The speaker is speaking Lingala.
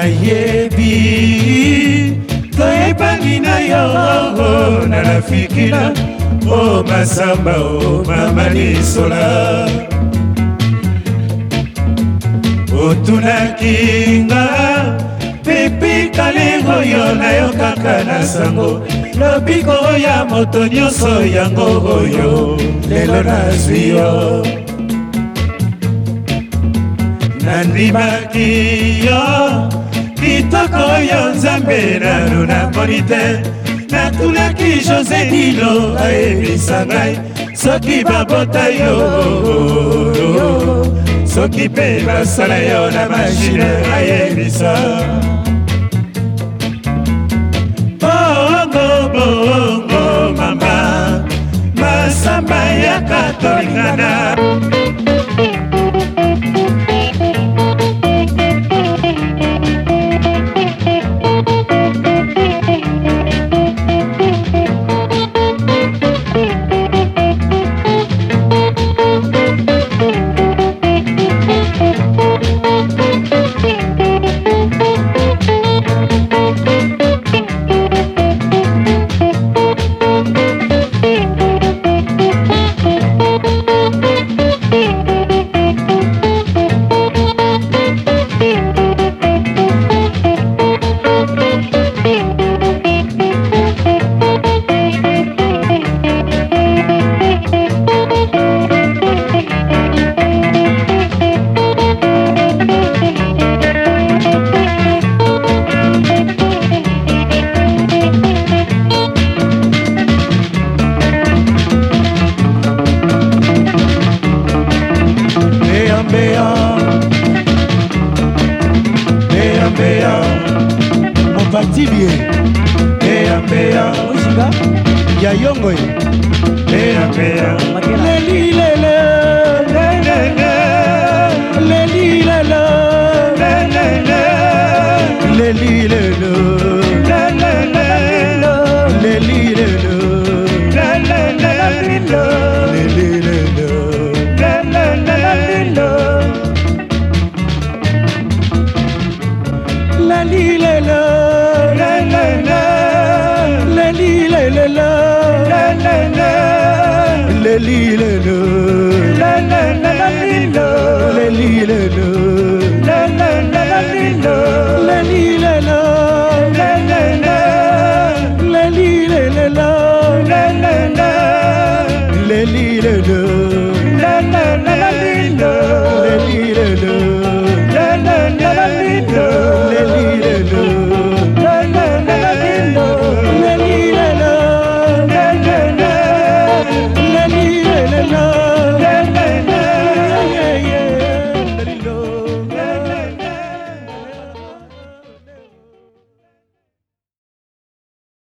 nayebi toyebani na yo na lafikila o masamba o mama lisola otunaki nga pepi kalingo yo nayokaka na sango lobiko ya moto nyonso yango oyo lelo nazwi yo nandimaki yo kitoko oyo nzambe nano namoni te natulaki josé dilo ayebisa ngai soki babota yo soki mpe basala yo na mashine ayebisa bongo bongo mama masamba ya katolingana matibie musinga ya yongoe lelilele lelilele lelilele Lila la la la la la la li la la la la la li la la li la la la la la li la la li la la la la la la li la la la la la la la li la la la la la li la la